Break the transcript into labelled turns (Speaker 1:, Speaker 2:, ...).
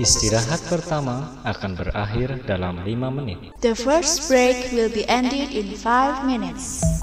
Speaker 1: Istirahat pertama akan berakhir dalam 5 menit.
Speaker 2: The first break will be ended in 5 minutes.